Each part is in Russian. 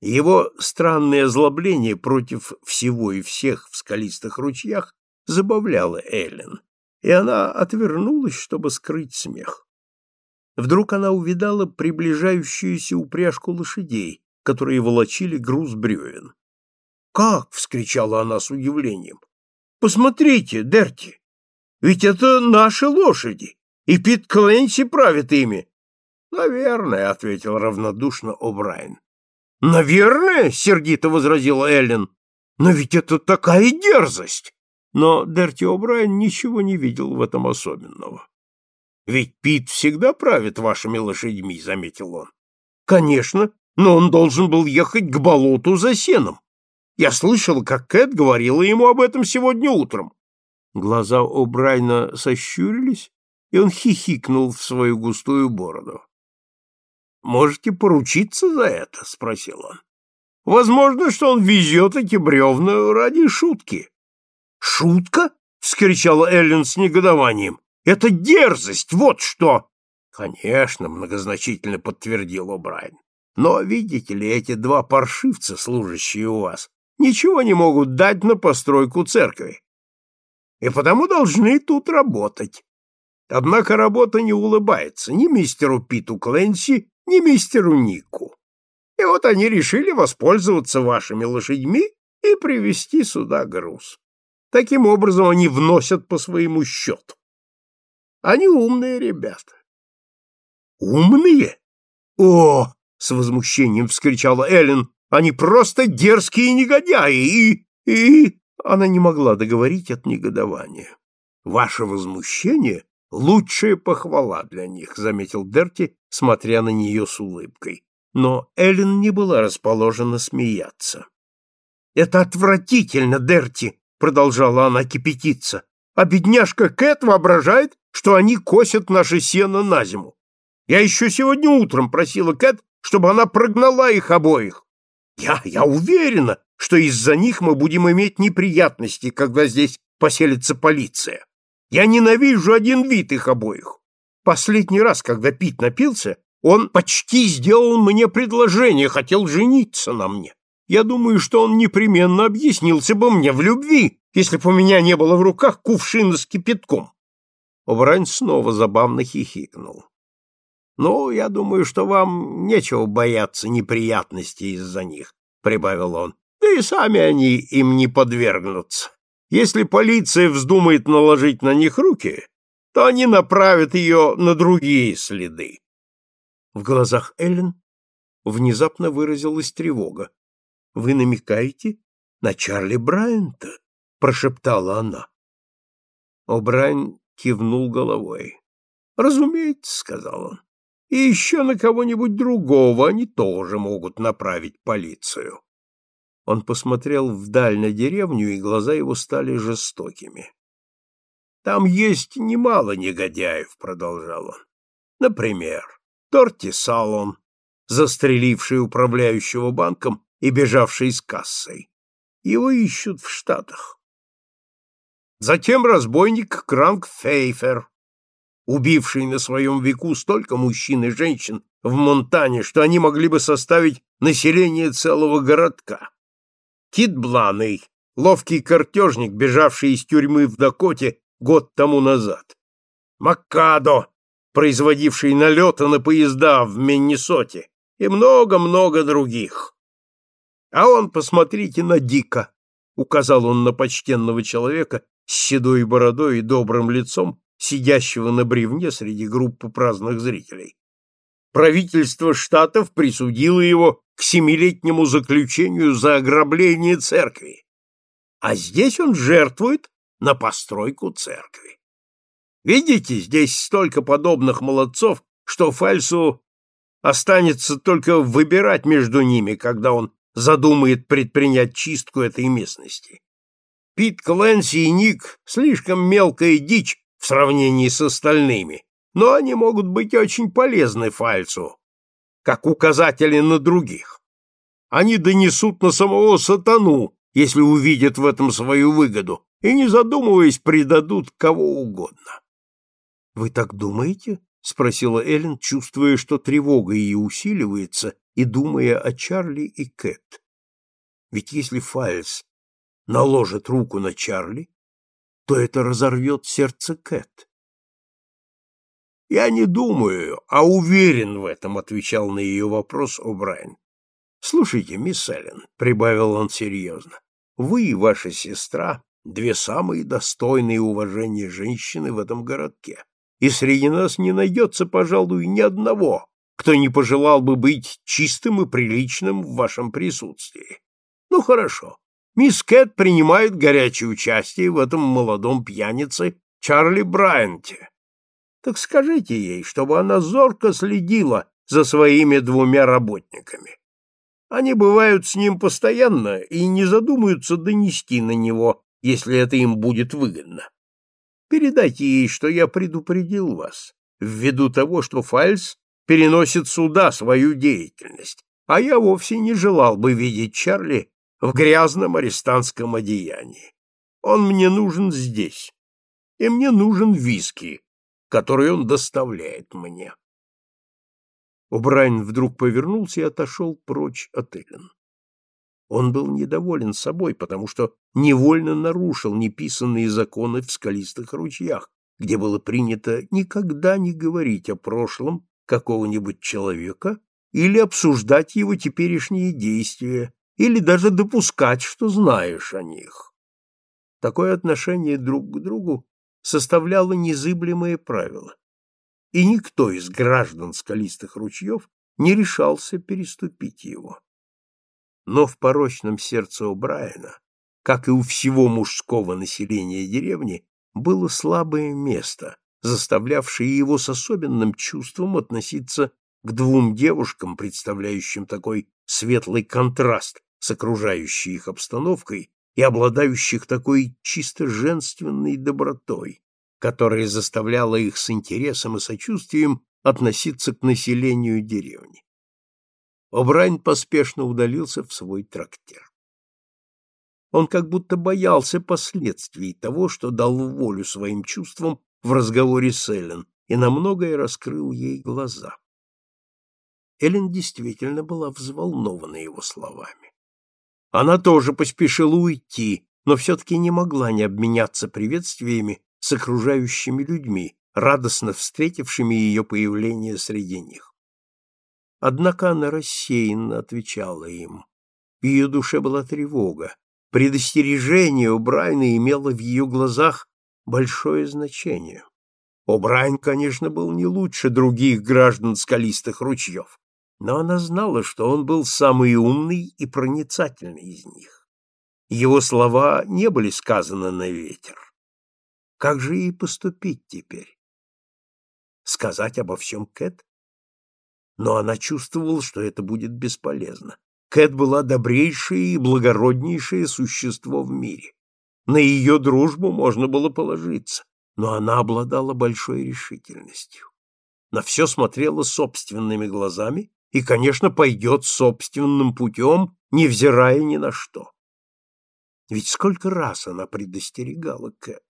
Его странное озлобление против всего и всех в скалистых ручьях забавляло Эллен, и она отвернулась, чтобы скрыть смех. Вдруг она увидала приближающуюся упряжку лошадей, которые волочили груз бревен. «Как?» — вскричала она с удивлением. «Посмотрите, Дерти, ведь это наши лошади, и Пит Кленси правит ими». «Наверное», — ответил равнодушно О'Брайен. «Наверное?» — сердито возразила Эллен. «Но ведь это такая дерзость!» Но Дерти О'Брайен ничего не видел в этом особенного. «Ведь Пит всегда правит вашими лошадьми», — заметил он. «Конечно, но он должен был ехать к болоту за сеном. Я слышал, как Кэт говорила ему об этом сегодня утром». Глаза О'Брайна сощурились, и он хихикнул в свою густую бороду. Можете поручиться за это? спросил он. Возможно, что он везет эти бревна ради шутки. Шутка? вскричала Эллен с негодованием. Это дерзость, вот что. Конечно, многозначительно подтвердил О'Брайен. Но, видите ли, эти два паршивца, служащие у вас, ничего не могут дать на постройку церкви. И потому должны тут работать. Однако работа не улыбается ни мистеру Питу Кленси, ни мистеру Нику. И вот они решили воспользоваться вашими лошадьми и привезти сюда груз. Таким образом они вносят по своему счету. Они умные ребята. Умные? О, с возмущением вскричала Эллен, они просто дерзкие негодяи и... и... Она не могла договорить от негодования. Ваше возмущение Лучшая похвала для них, заметил Дерти, смотря на нее с улыбкой. Но Эллен не была расположена смеяться. Это отвратительно, Дерти, продолжала она кипятиться. А бедняжка Кэт воображает, что они косят наше сено на зиму. Я еще сегодня утром просила Кэт, чтобы она прогнала их обоих. Я, я уверена, что из-за них мы будем иметь неприятности, когда здесь поселится полиция. Я ненавижу один вид их обоих. Последний раз, когда Пит напился, он почти сделал мне предложение, хотел жениться на мне. Я думаю, что он непременно объяснился бы мне в любви, если бы у меня не было в руках кувшина с кипятком. Обрань снова забавно хихикнул. «Ну, я думаю, что вам нечего бояться неприятностей из-за них», — прибавил он. «Да и сами они им не подвергнутся. Если полиция вздумает наложить на них руки, то они направят ее на другие следы. В глазах Эллен внезапно выразилась тревога. — Вы намекаете на Чарли Брайанта? — прошептала она. О'Брайен кивнул головой. — Разумеется, — сказал он. — И еще на кого-нибудь другого они тоже могут направить полицию. Он посмотрел вдаль на деревню, и глаза его стали жестокими. «Там есть немало негодяев», — продолжал он. «Например, Торти Салон, застреливший управляющего банком и бежавший с кассой. Его ищут в Штатах. Затем разбойник Кранк Фейфер, убивший на своем веку столько мужчин и женщин в Монтане, что они могли бы составить население целого городка. Кит Бланый, ловкий картежник, бежавший из тюрьмы в Дакоте год тому назад. Маккадо, производивший налеты на поезда в Миннесоте, и много-много других. А он, посмотрите на Дика, указал он на почтенного человека с седой бородой и добрым лицом, сидящего на бревне среди группы праздных зрителей. Правительство штатов присудило его к семилетнему заключению за ограбление церкви. А здесь он жертвует на постройку церкви. Видите, здесь столько подобных молодцов, что Фальсу останется только выбирать между ними, когда он задумает предпринять чистку этой местности. Пит Кленси и Ник — слишком мелкая дичь в сравнении с остальными, но они могут быть очень полезны Фальсу, как указатели на других. Они донесут на самого сатану, если увидят в этом свою выгоду, и, не задумываясь, предадут кого угодно. — Вы так думаете? — спросила Эллен, чувствуя, что тревога ее усиливается, и думая о Чарли и Кэт. Ведь если Файлс наложит руку на Чарли, то это разорвет сердце Кэт. «Я не думаю, а уверен в этом», — отвечал на ее вопрос О'Брайен. «Слушайте, мисс Эллен», — прибавил он серьезно, — «вы и ваша сестра — две самые достойные уважения женщины в этом городке, и среди нас не найдется, пожалуй, ни одного, кто не пожелал бы быть чистым и приличным в вашем присутствии. Ну, хорошо. Мисс Кэт принимает горячее участие в этом молодом пьянице Чарли Брайанте. Так скажите ей, чтобы она зорко следила за своими двумя работниками. Они бывают с ним постоянно и не задумаются донести на него, если это им будет выгодно. Передайте ей, что я предупредил вас, ввиду того, что Фальс переносит сюда свою деятельность, а я вовсе не желал бы видеть Чарли в грязном арестантском одеянии. Он мне нужен здесь, и мне нужен виски, который он доставляет мне. Убрайн вдруг повернулся и отошел прочь от Эллен. Он был недоволен собой, потому что невольно нарушил неписанные законы в скалистых ручьях, где было принято никогда не говорить о прошлом какого-нибудь человека или обсуждать его теперешние действия, или даже допускать, что знаешь о них. Такое отношение друг к другу составляло незыблемое правило, и никто из граждан скалистых ручьев не решался переступить его. Но в порочном сердце у Брайана, как и у всего мужского населения деревни, было слабое место, заставлявшее его с особенным чувством относиться к двум девушкам, представляющим такой светлый контраст с окружающей их обстановкой и обладающих такой чисто женственной добротой, которая заставляла их с интересом и сочувствием относиться к населению деревни. Обрайн поспешно удалился в свой трактир. Он как будто боялся последствий того, что дал волю своим чувствам в разговоре с Эллен, и на многое раскрыл ей глаза. Эллен действительно была взволнована его словами. Она тоже поспешила уйти, но все-таки не могла не обменяться приветствиями с окружающими людьми, радостно встретившими ее появление среди них. Однако она рассеянно отвечала им. В ее душе была тревога. Предостережение у Брайна имело в ее глазах большое значение. О'Брайен, конечно, был не лучше других граждан скалистых ручьев, но она знала, что он был самый умный и проницательный из них. Его слова не были сказаны на ветер. Как же ей поступить теперь? Сказать обо всем Кэт? Но она чувствовала, что это будет бесполезно. Кэт была добрейшее и благороднейшее существо в мире. На ее дружбу можно было положиться, но она обладала большой решительностью. На все смотрела собственными глазами и, конечно, пойдет собственным путем, невзирая ни на что. Ведь сколько раз она предостерегала Кэт.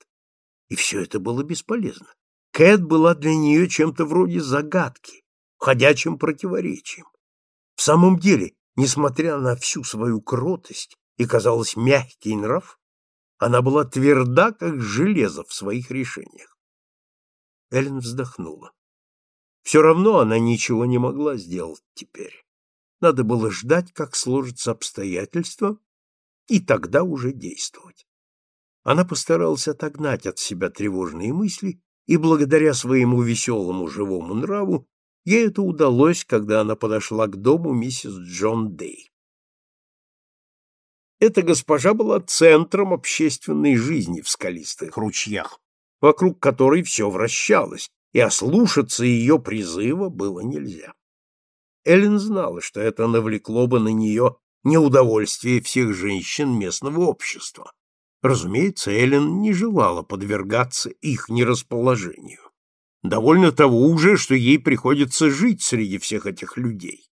И все это было бесполезно. Кэт была для нее чем-то вроде загадки, ходячим противоречием. В самом деле, несмотря на всю свою кротость и, казалось, мягкий нрав, она была тверда, как железо в своих решениях. Эллен вздохнула. Все равно она ничего не могла сделать теперь. Надо было ждать, как сложатся обстоятельства, и тогда уже действовать. Она постаралась отогнать от себя тревожные мысли, и благодаря своему веселому живому нраву ей это удалось, когда она подошла к дому миссис Джон Дэй. Эта госпожа была центром общественной жизни в скалистых ручьях, вокруг которой все вращалось, и ослушаться ее призыва было нельзя. Эллен знала, что это навлекло бы на нее неудовольствие всех женщин местного общества, Разумеется, Эллен не желала подвергаться их нерасположению. Довольно того уже, что ей приходится жить среди всех этих людей.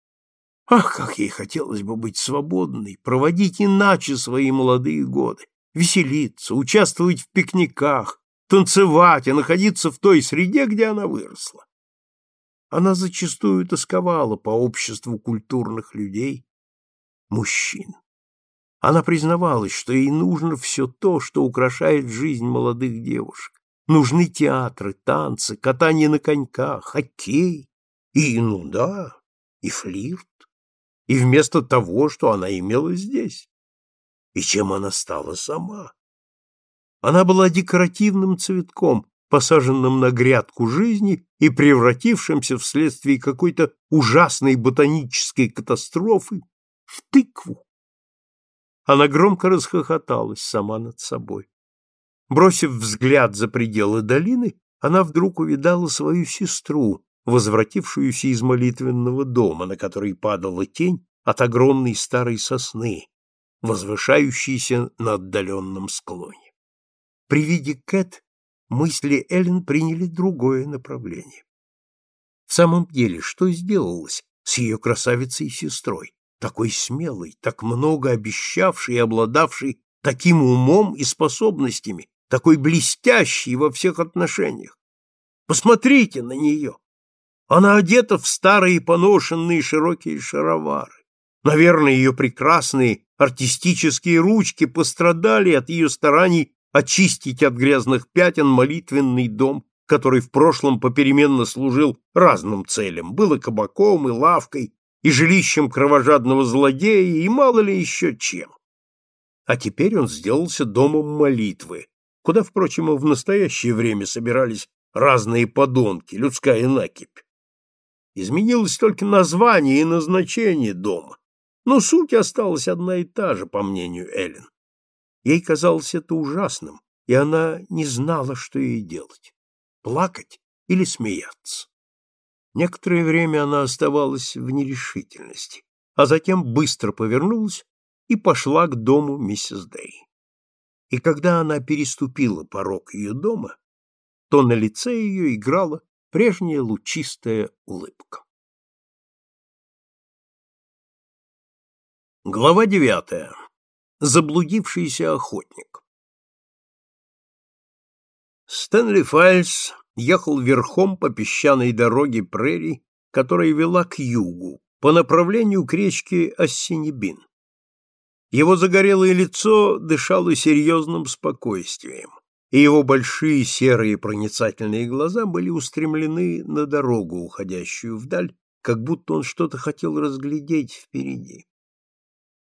Ах, как ей хотелось бы быть свободной, проводить иначе свои молодые годы, веселиться, участвовать в пикниках, танцевать и находиться в той среде, где она выросла. она зачастую тосковала по обществу культурных людей, мужчин. Она признавалась, что ей нужно все то, что украшает жизнь молодых девушек. Нужны театры, танцы, катание на коньках, хоккей и, ну да, и флирт. И вместо того, что она имела здесь. И чем она стала сама? Она была декоративным цветком, посаженным на грядку жизни и превратившимся вследствие какой-то ужасной ботанической катастрофы в тыкву. Она громко расхохоталась сама над собой. Бросив взгляд за пределы долины, она вдруг увидала свою сестру, возвратившуюся из молитвенного дома, на который падала тень от огромной старой сосны, возвышающейся на отдаленном склоне. При виде Кэт мысли Эллен приняли другое направление. В самом деле, что сделалось с ее красавицей-сестрой? такой смелый, так много обещавший и обладавший таким умом и способностями, такой блестящий во всех отношениях. Посмотрите на нее. Она одета в старые поношенные широкие шаровары. Наверное, ее прекрасные артистические ручки пострадали от ее стараний очистить от грязных пятен молитвенный дом, который в прошлом попеременно служил разным целям, был и кабаком, и лавкой, и жилищем кровожадного злодея, и мало ли еще чем. А теперь он сделался домом молитвы, куда, впрочем, в настоящее время собирались разные подонки, людская накипь. Изменилось только название и назначение дома, но суть осталась одна и та же, по мнению Эллен. Ей казалось это ужасным, и она не знала, что ей делать — плакать или смеяться. Некоторое время она оставалась в нерешительности, а затем быстро повернулась и пошла к дому миссис Дэй. И когда она переступила порог ее дома, то на лице ее играла прежняя лучистая улыбка. Глава девятая. Заблудившийся охотник. Стэнли Файльс ехал верхом по песчаной дороге прерий, которая вела к югу, по направлению к речке Ассинибин. Его загорелое лицо дышало серьезным спокойствием, и его большие серые проницательные глаза были устремлены на дорогу, уходящую вдаль, как будто он что-то хотел разглядеть впереди.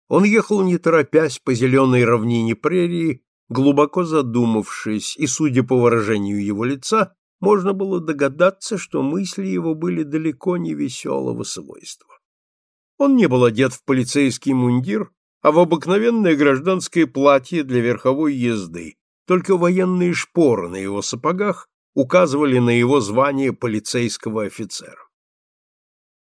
Он ехал не торопясь по зеленой равнине прерии, глубоко задумавшись, и, судя по выражению его лица, можно было догадаться, что мысли его были далеко не веселого свойства. Он не был одет в полицейский мундир, а в обыкновенное гражданское платье для верховой езды, только военные шпоры на его сапогах указывали на его звание полицейского офицера.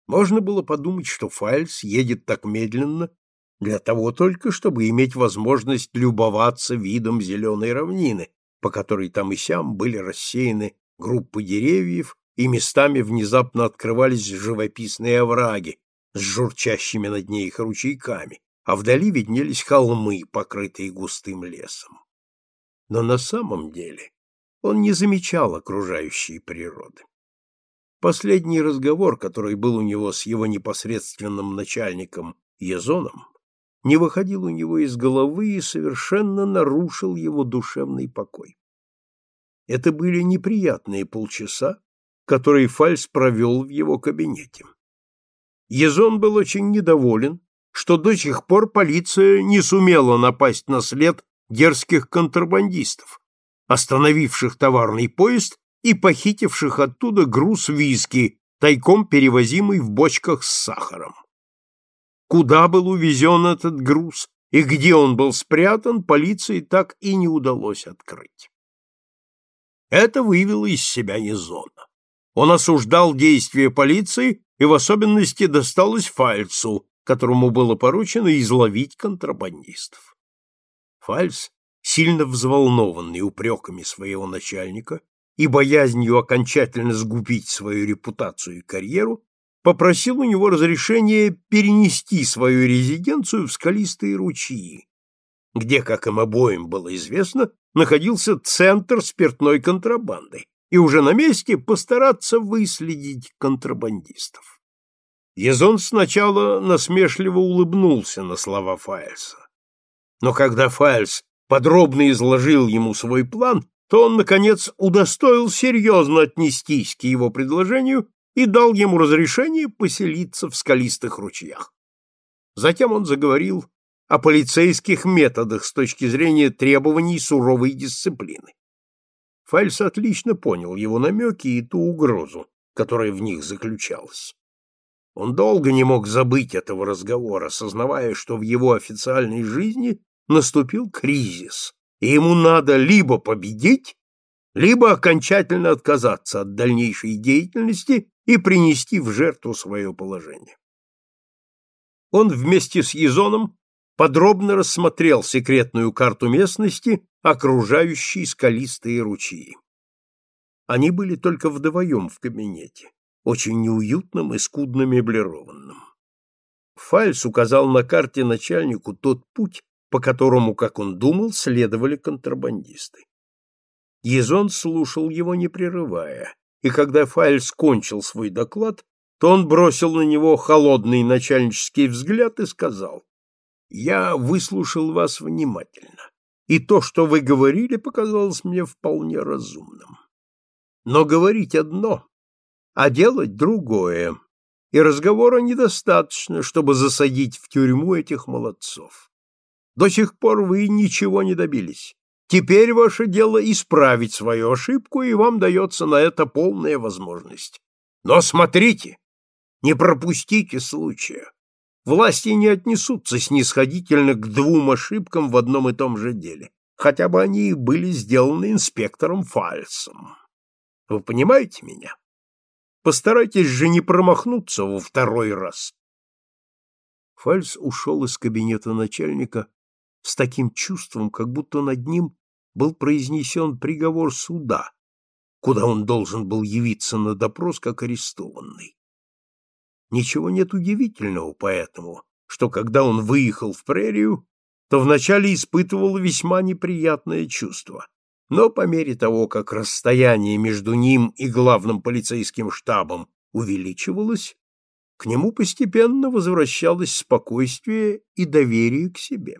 Можно было подумать, что Файльс едет так медленно для того только, чтобы иметь возможность любоваться видом зеленой равнины, по которой там и сям были рассеяны группы деревьев, и местами внезапно открывались живописные овраги с журчащими над ней их ручейками, а вдали виднелись холмы, покрытые густым лесом. Но на самом деле он не замечал окружающей природы. Последний разговор, который был у него с его непосредственным начальником Езоном, не выходил у него из головы и совершенно нарушил его душевный покой. Это были неприятные полчаса, которые Фальс провел в его кабинете. Езон был очень недоволен, что до сих пор полиция не сумела напасть на след дерзких контрабандистов, остановивших товарный поезд и похитивших оттуда груз виски, тайком перевозимый в бочках с сахаром. Куда был увезен этот груз и где он был спрятан, полиции так и не удалось открыть. Это вывело из себя Езона. Он осуждал действия полиции и в особенности досталось Фальцу, которому было поручено изловить контрабандистов. Фальц, сильно взволнованный упреками своего начальника и боязнью окончательно сгубить свою репутацию и карьеру, попросил у него разрешения перенести свою резиденцию в скалистые ручьи, где, как им обоим было известно, находился центр спиртной контрабанды, и уже на месте постараться выследить контрабандистов. Езон сначала насмешливо улыбнулся на слова Файльса. Но когда Файльс подробно изложил ему свой план, то он, наконец, удостоил серьезно отнестись к его предложению и дал ему разрешение поселиться в скалистых ручьях. Затем он заговорил о полицейских методах с точки зрения требований суровой дисциплины. Фальс отлично понял его намеки и ту угрозу, которая в них заключалась. Он долго не мог забыть этого разговора, сознавая, что в его официальной жизни наступил кризис, и ему надо либо победить, либо окончательно отказаться от дальнейшей деятельности и принести в жертву свое положение. Он вместе с Езоном подробно рассмотрел секретную карту местности, окружающей скалистые ручьи. Они были только вдвоем в кабинете, очень неуютным и скудно меблированным. Фальс указал на карте начальнику тот путь, по которому, как он думал, следовали контрабандисты. Езон слушал его, не прерывая, и когда Фальс кончил свой доклад, то он бросил на него холодный начальнический взгляд и сказал, «Я выслушал вас внимательно, и то, что вы говорили, показалось мне вполне разумным. Но говорить одно, а делать другое, и разговора недостаточно, чтобы засадить в тюрьму этих молодцов. До сих пор вы ничего не добились. Теперь ваше дело исправить свою ошибку, и вам дается на это полная возможность. Но смотрите, не пропустите случая. Власти не отнесутся снисходительно к двум ошибкам в одном и том же деле, хотя бы они и были сделаны инспектором Фальсом. Вы понимаете меня? Постарайтесь же не промахнуться во второй раз. Фальс ушел из кабинета начальника с таким чувством, как будто над ним был произнесен приговор суда, куда он должен был явиться на допрос как арестованный. Ничего нет удивительного поэтому, что когда он выехал в прерию, то вначале испытывал весьма неприятное чувство, но по мере того, как расстояние между ним и главным полицейским штабом увеличивалось, к нему постепенно возвращалось спокойствие и доверие к себе.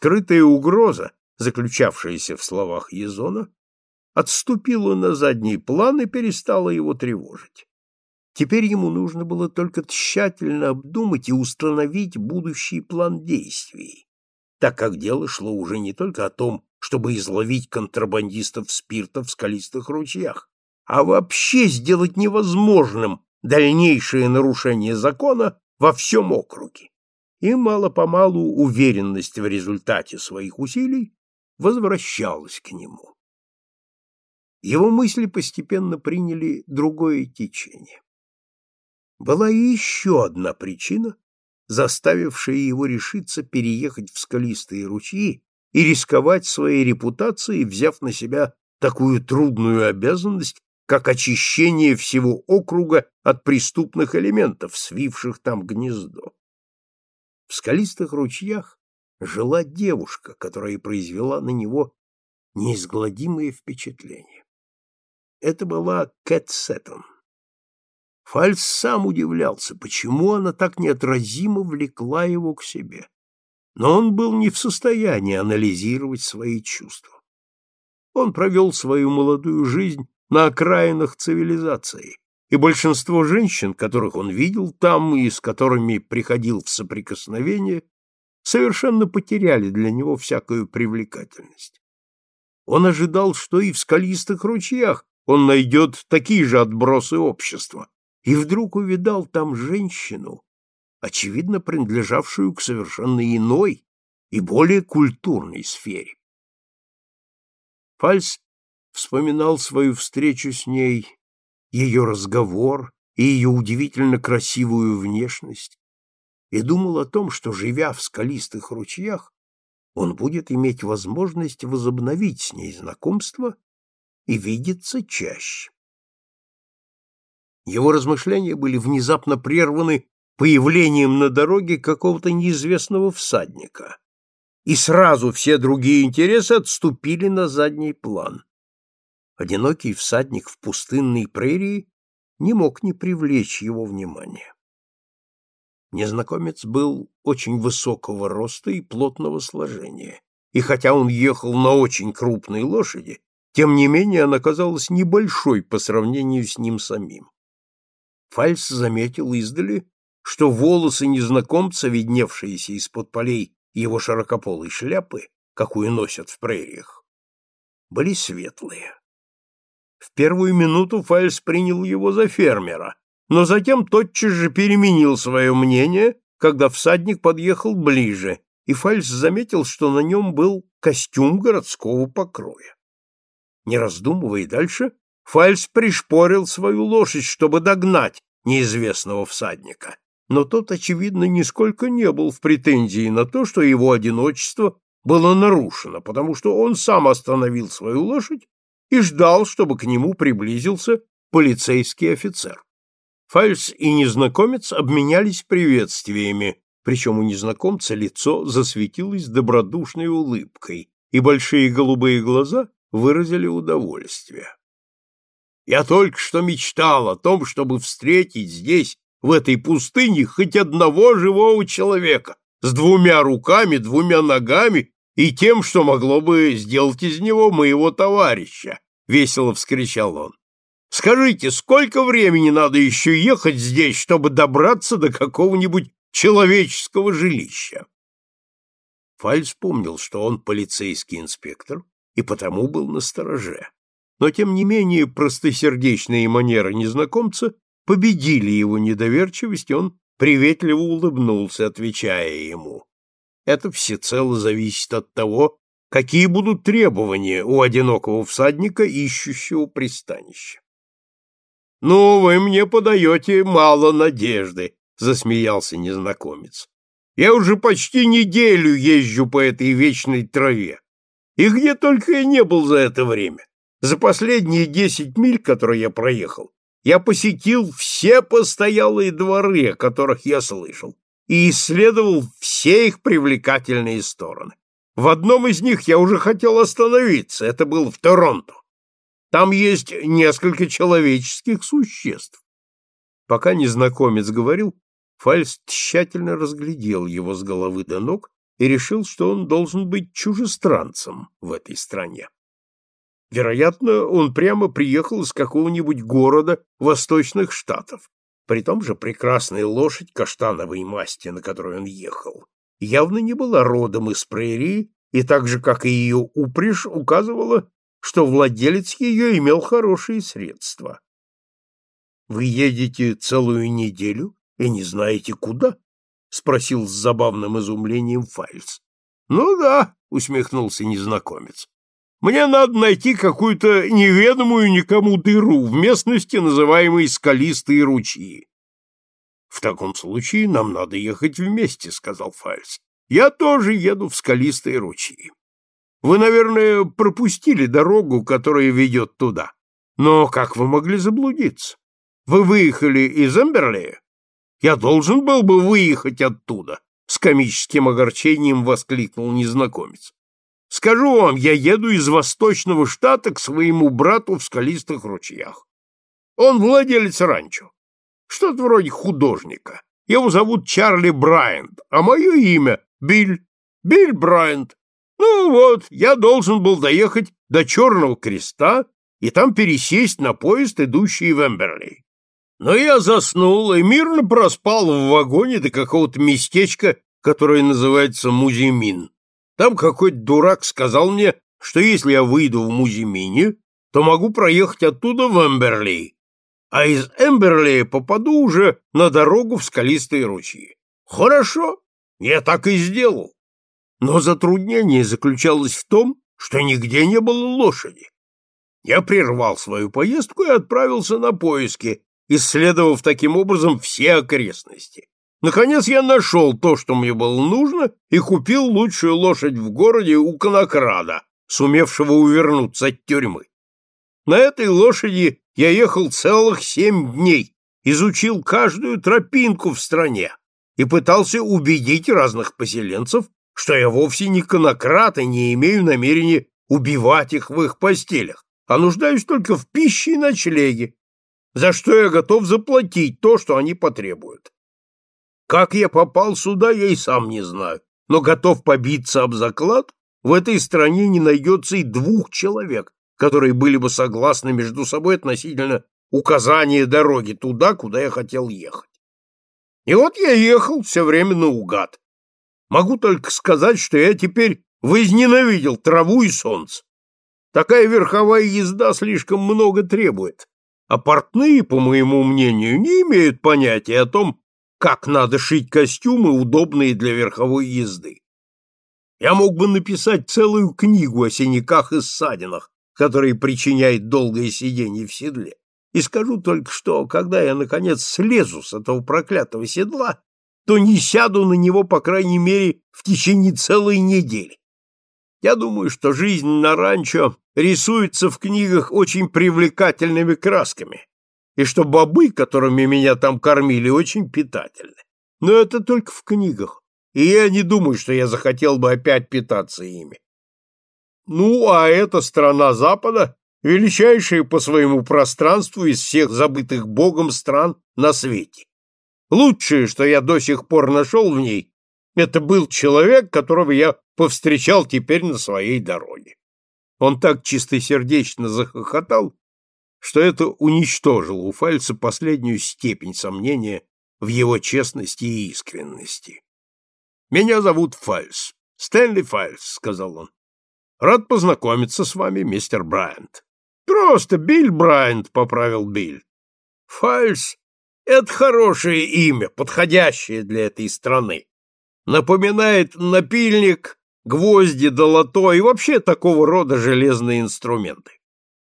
Скрытая угроза, заключавшаяся в словах Езона, отступила на задний план и перестала его тревожить. Теперь ему нужно было только тщательно обдумать и установить будущий план действий, так как дело шло уже не только о том, чтобы изловить контрабандистов спирта в скалистых ручьях, а вообще сделать невозможным дальнейшее нарушение закона во всем округе и мало-помалу уверенность в результате своих усилий возвращалась к нему. Его мысли постепенно приняли другое течение. Была и еще одна причина, заставившая его решиться переехать в скалистые ручьи и рисковать своей репутацией, взяв на себя такую трудную обязанность, как очищение всего округа от преступных элементов, свивших там гнездо. В скалистых ручьях жила девушка, которая произвела на него неизгладимое впечатление. Это была Кэт Сеттон. Фальц сам удивлялся, почему она так неотразимо влекла его к себе. Но он был не в состоянии анализировать свои чувства. Он провел свою молодую жизнь на окраинах цивилизации, и большинство женщин, которых он видел там и с которыми приходил в соприкосновение, совершенно потеряли для него всякую привлекательность. Он ожидал, что и в скалистых ручьях он найдет такие же отбросы общества, и вдруг увидал там женщину, очевидно принадлежавшую к совершенно иной и более культурной сфере. Фальс вспоминал свою встречу с ней ее разговор и ее удивительно красивую внешность, и думал о том, что, живя в скалистых ручьях, он будет иметь возможность возобновить с ней знакомство и видеться чаще. Его размышления были внезапно прерваны появлением на дороге какого-то неизвестного всадника, и сразу все другие интересы отступили на задний план. Одинокий всадник в пустынной прерии не мог не привлечь его внимания. Незнакомец был очень высокого роста и плотного сложения, и хотя он ехал на очень крупной лошади, тем не менее она казалась небольшой по сравнению с ним самим. Фальс заметил издали, что волосы незнакомца, видневшиеся из-под полей его широкополой шляпы, какую носят в прериях, были светлые. В первую минуту Фальс принял его за фермера, но затем тотчас же переменил свое мнение, когда всадник подъехал ближе, и Фальс заметил, что на нем был костюм городского покроя. Не раздумывая дальше, Фальс пришпорил свою лошадь, чтобы догнать неизвестного всадника, но тот, очевидно, нисколько не был в претензии на то, что его одиночество было нарушено, потому что он сам остановил свою лошадь и ждал, чтобы к нему приблизился полицейский офицер. Фальс и незнакомец обменялись приветствиями, причем у незнакомца лицо засветилось добродушной улыбкой, и большие голубые глаза выразили удовольствие. Я только что мечтал о том, чтобы встретить здесь, в этой пустыне, хоть одного живого человека с двумя руками, двумя ногами и тем, что могло бы сделать из него моего товарища, — весело вскричал он. Скажите, сколько времени надо еще ехать здесь, чтобы добраться до какого-нибудь человеческого жилища? Фаль вспомнил, что он полицейский инспектор и потому был на стороже. Но, тем не менее, простосердечные манеры незнакомца победили его недоверчивость, и он приветливо улыбнулся, отвечая ему. Это всецело зависит от того, какие будут требования у одинокого всадника, ищущего пристанища. — Ну, вы мне подаете мало надежды, — засмеялся незнакомец. — Я уже почти неделю езжу по этой вечной траве. И где только я не был за это время. За последние десять миль, которые я проехал, я посетил все постоялые дворы, о которых я слышал, и исследовал все их привлекательные стороны. В одном из них я уже хотел остановиться, это был в Торонто. Там есть несколько человеческих существ. Пока незнакомец говорил, Фальс тщательно разглядел его с головы до ног и решил, что он должен быть чужестранцем в этой стране. Вероятно, он прямо приехал из какого-нибудь города восточных штатов. При том же прекрасная лошадь каштановой масти, на которой он ехал, явно не была родом из прерии и так же, как и ее упряжь, указывала, что владелец ее имел хорошие средства. «Вы едете целую неделю и не знаете куда?» — спросил с забавным изумлением Файльс. «Ну да», — усмехнулся незнакомец. «Мне надо найти какую-то неведомую никому дыру в местности, называемой Скалистые ручьи». «В таком случае нам надо ехать вместе», — сказал Файльс. «Я тоже еду в Скалистые ручьи. Вы, наверное, пропустили дорогу, которая ведет туда. Но как вы могли заблудиться? Вы выехали из Эмберлея? Я должен был бы выехать оттуда, с комическим огорчением воскликнул незнакомец. Скажу вам, я еду из восточного штата к своему брату в скалистых ручьях. Он владелец ранчо. Что-то вроде художника. Его зовут Чарли Брайант, а мое имя Биль. Биль Брайант. Ну вот, я должен был доехать до Черного Креста и там пересесть на поезд, идущий в Эмберли. Но я заснул и мирно проспал в вагоне до какого-то местечка, которое называется Музимин. Там какой-то дурак сказал мне, что если я выйду в Музимине, то могу проехать оттуда в Эмберли, а из Эмберли попаду уже на дорогу в скалистые ручьи. Хорошо, я так и сделал. Но затруднение заключалось в том, что нигде не было лошади. Я прервал свою поездку и отправился на поиски, исследовав таким образом все окрестности. Наконец я нашел то, что мне было нужно, и купил лучшую лошадь в городе у конокрада, сумевшего увернуться от тюрьмы. На этой лошади я ехал целых семь дней, изучил каждую тропинку в стране и пытался убедить разных поселенцев, что я вовсе не конократ и не имею намерения убивать их в их постелях, а нуждаюсь только в пище и ночлеге, за что я готов заплатить то, что они потребуют. Как я попал сюда, я и сам не знаю, но готов побиться об заклад, в этой стране не найдется и двух человек, которые были бы согласны между собой относительно указания дороги туда, куда я хотел ехать. И вот я ехал все время наугад. Могу только сказать, что я теперь возненавидел траву и солнце. Такая верховая езда слишком много требует, а портные, по моему мнению, не имеют понятия о том, как надо шить костюмы, удобные для верховой езды. Я мог бы написать целую книгу о синяках и ссадинах, которые причиняет долгое сидение в седле. И скажу только, что, когда я, наконец, слезу с этого проклятого седла, то не сяду на него, по крайней мере, в течение целой недели. Я думаю, что жизнь на ранчо рисуется в книгах очень привлекательными красками, и что бобы, которыми меня там кормили, очень питательны. Но это только в книгах, и я не думаю, что я захотел бы опять питаться ими. Ну, а эта страна Запада величайшая по своему пространству из всех забытых Богом стран на свете. Лучшее, что я до сих пор нашел в ней, это был человек, которого я повстречал теперь на своей дороге. Он так чистосердечно захохотал, что это уничтожило у Фальца последнюю степень сомнения в его честности и искренности. «Меня зовут Фальс, Стэнли Фальс», — сказал он. «Рад познакомиться с вами, мистер Брайант». «Просто Билл Брайант», — поправил Билл. «Фальс это хорошее имя, подходящее для этой страны. Напоминает напильник, гвозди, долото и вообще такого рода железные инструменты.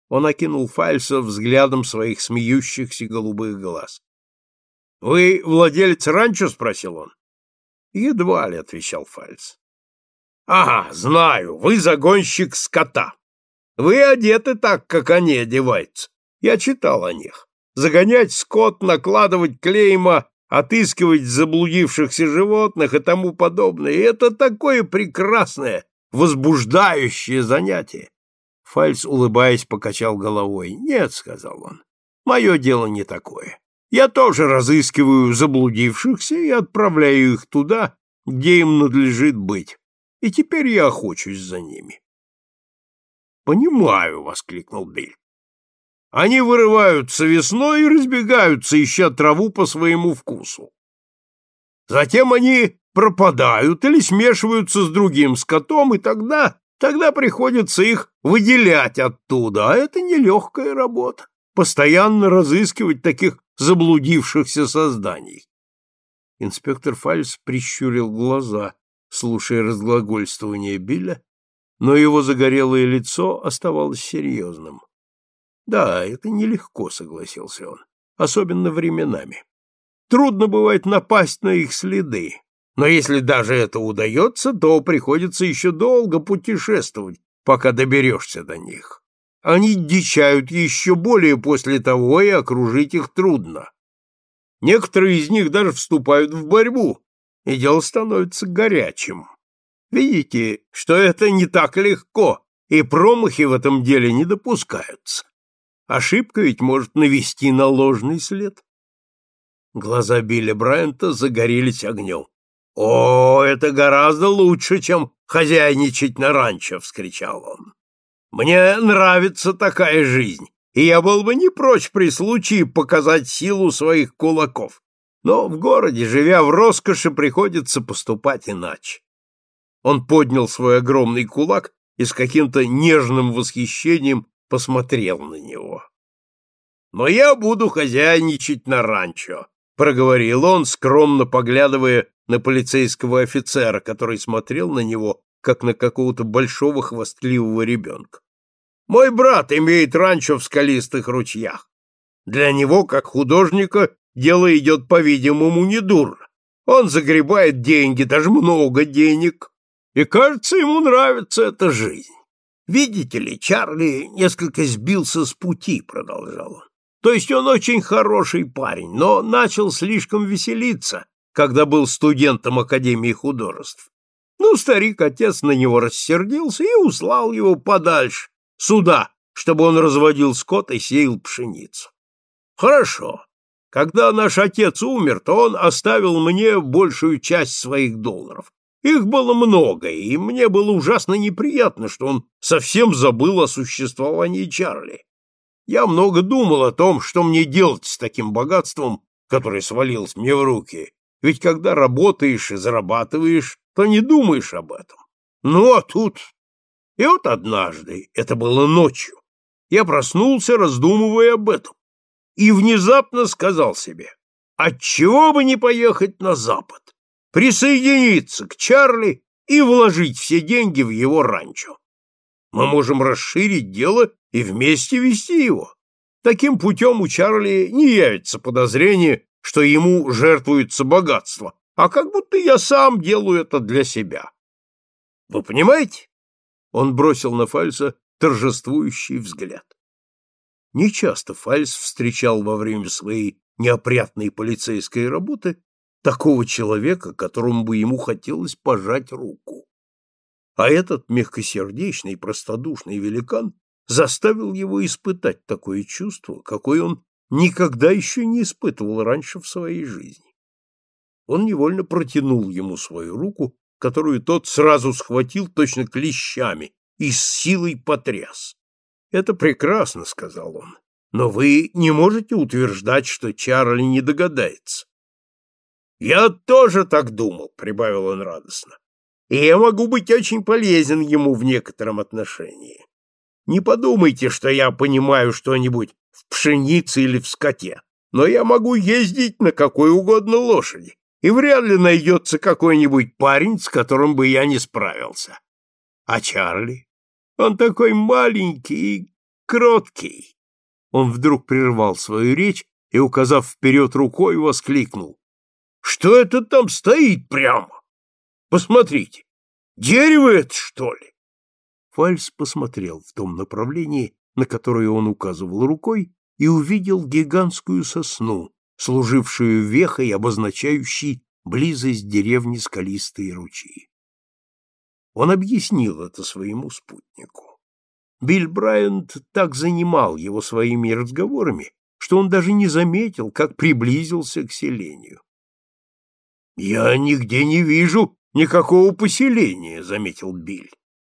Он окинул Фальса взглядом своих смеющихся голубых глаз. — Вы владелец ранчо? — спросил он. — Едва ли, — отвечал Фальс. — Ага, знаю, вы загонщик скота. Вы одеты так, как они одеваются. Я читал о них загонять скот, накладывать клейма, отыскивать заблудившихся животных и тому подобное. Это такое прекрасное, возбуждающее занятие. Фальц, улыбаясь, покачал головой. «Нет», — сказал он, — «мое дело не такое. Я тоже разыскиваю заблудившихся и отправляю их туда, где им надлежит быть. И теперь я охочусь за ними». «Понимаю», — воскликнул Биль. Они вырываются весной и разбегаются, ища траву по своему вкусу. Затем они пропадают или смешиваются с другим скотом, и тогда, тогда приходится их выделять оттуда, а это нелегкая работа, постоянно разыскивать таких заблудившихся созданий. Инспектор Фальс прищурил глаза, слушая разглагольствование Билля, но его загорелое лицо оставалось серьезным. Да, это нелегко, согласился он, особенно временами. Трудно бывает напасть на их следы, но если даже это удается, то приходится еще долго путешествовать, пока доберешься до них. Они дичают еще более после того, и окружить их трудно. Некоторые из них даже вступают в борьбу, и дело становится горячим. Видите, что это не так легко, и промахи в этом деле не допускаются. Ошибка ведь может навести на ложный след. Глаза Билли Брайанта загорелись огнем. «О, это гораздо лучше, чем хозяйничать на ранчо!» — вскричал он. «Мне нравится такая жизнь, и я был бы не прочь при случае показать силу своих кулаков. Но в городе, живя в роскоши, приходится поступать иначе». Он поднял свой огромный кулак и с каким-то нежным восхищением посмотрел на него. «Но я буду хозяйничать на ранчо», — проговорил он, скромно поглядывая на полицейского офицера, который смотрел на него, как на какого-то большого хвастливого ребенка. «Мой брат имеет ранчо в скалистых ручьях. Для него, как художника, дело идет, по-видимому, недурно. Он загребает деньги, даже много денег, и, кажется, ему нравится эта жизнь. Видите ли, Чарли несколько сбился с пути, продолжал он. То есть он очень хороший парень, но начал слишком веселиться, когда был студентом Академии художеств. Ну, старик-отец на него рассердился и услал его подальше, сюда, чтобы он разводил скот и сеял пшеницу. Хорошо. Когда наш отец умер, то он оставил мне большую часть своих долларов. Их было много, и мне было ужасно неприятно, что он совсем забыл о существовании Чарли. Я много думал о том, что мне делать с таким богатством, которое свалилось мне в руки. Ведь когда работаешь и зарабатываешь, то не думаешь об этом. Ну, а тут... И вот однажды, это было ночью, я проснулся, раздумывая об этом, и внезапно сказал себе, отчего бы не поехать на запад, присоединиться к Чарли и вложить все деньги в его ранчо. Мы можем расширить дело и вместе вести его. Таким путем у Чарли не явится подозрение, что ему жертвуется богатство, а как будто я сам делаю это для себя. Вы понимаете? Он бросил на Фальса торжествующий взгляд. Нечасто Фальс встречал во время своей неопрятной полицейской работы такого человека, которому бы ему хотелось пожать руку. А этот мягкосердечный, простодушный великан заставил его испытать такое чувство, какое он никогда еще не испытывал раньше в своей жизни. Он невольно протянул ему свою руку, которую тот сразу схватил точно клещами и с силой потряс. «Это прекрасно», — сказал он, — «но вы не можете утверждать, что Чарли не догадается». «Я тоже так думал», — прибавил он радостно и я могу быть очень полезен ему в некотором отношении. Не подумайте, что я понимаю что-нибудь в пшенице или в скоте, но я могу ездить на какой угодно лошади, и вряд ли найдется какой-нибудь парень, с которым бы я не справился. А Чарли? Он такой маленький и кроткий. Он вдруг прервал свою речь и, указав вперед рукой, воскликнул. — Что это там стоит прямо? Посмотрите, дерево это, что ли? Фальс посмотрел в том направлении, на которое он указывал рукой, и увидел гигантскую сосну, служившую вехой, обозначающей близость деревни скалистые ручьи. Он объяснил это своему спутнику. Билл Брайант так занимал его своими разговорами, что он даже не заметил, как приблизился к селению. «Я нигде не вижу Никакого поселения, заметил Биль.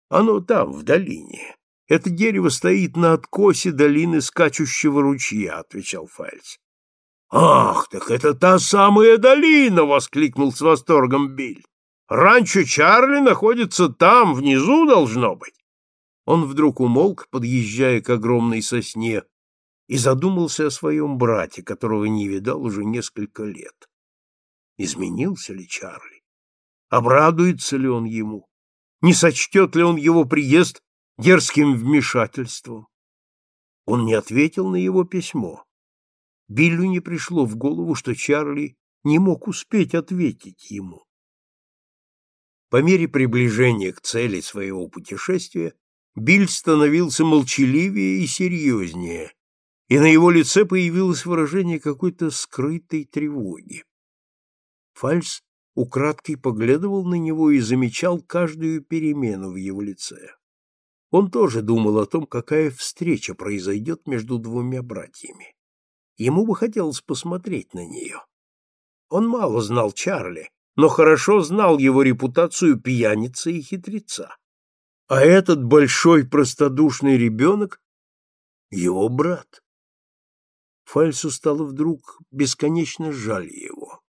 Оно там, в долине. Это дерево стоит на откосе долины скачущего ручья, отвечал Фальц. Ах, так это та самая долина, воскликнул с восторгом Биль. Ранчо Чарли находится там, внизу должно быть. Он вдруг умолк, подъезжая к огромной сосне, и задумался о своем брате, которого не видал уже несколько лет. Изменился ли Чарли? Обрадуется ли он ему? Не сочтет ли он его приезд дерзким вмешательством? Он не ответил на его письмо. Биллю не пришло в голову, что Чарли не мог успеть ответить ему. По мере приближения к цели своего путешествия Биль становился молчаливее и серьезнее, и на его лице появилось выражение какой-то скрытой тревоги. Фальс украдкой поглядывал на него и замечал каждую перемену в его лице. Он тоже думал о том, какая встреча произойдет между двумя братьями. Ему бы хотелось посмотреть на нее. Он мало знал Чарли, но хорошо знал его репутацию пьяницы и хитреца. А этот большой простодушный ребенок — его брат. Фальсу стало вдруг бесконечно жаль его.